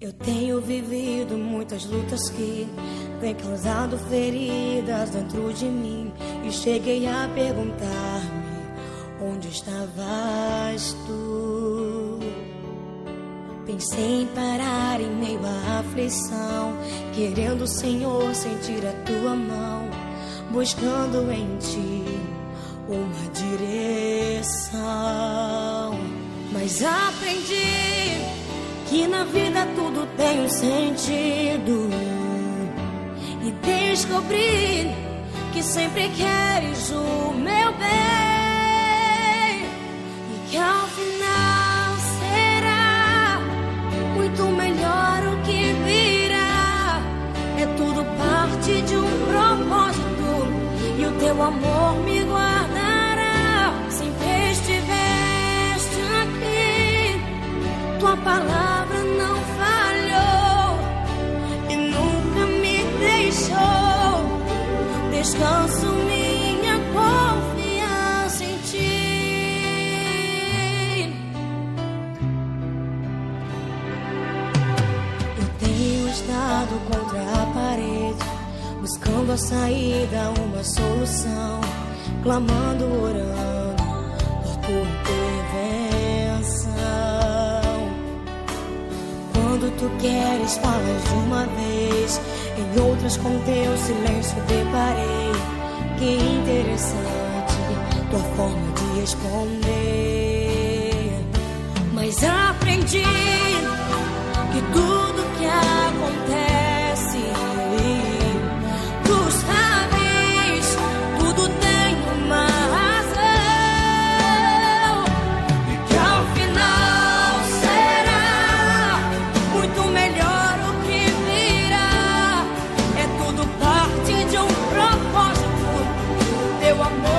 Eu tenho vivido muitas lutas que têm causado feridas dentro de mim. E cheguei a perguntar-me: onde estavas tu? Pensei em parar em meio à aflição, querendo, Senhor, sentir a tua mão, buscando em ti uma direção. Mas aprendi que na vida tudo tem um sentido. E descobri que sempre queres o meu bem. E que ao final será muito melhor o que virá. É tudo parte de um propósito. E o teu amor me Descanso minha confiança em ti. Eu tenho estado contra a parede, buscando a saída, uma solução, clamando, orando por tua intervenção. Quando tu queres, falas de uma vez, em outras com teu silêncio interessante tua forma de responder. Mas aprendi que tu 别忘我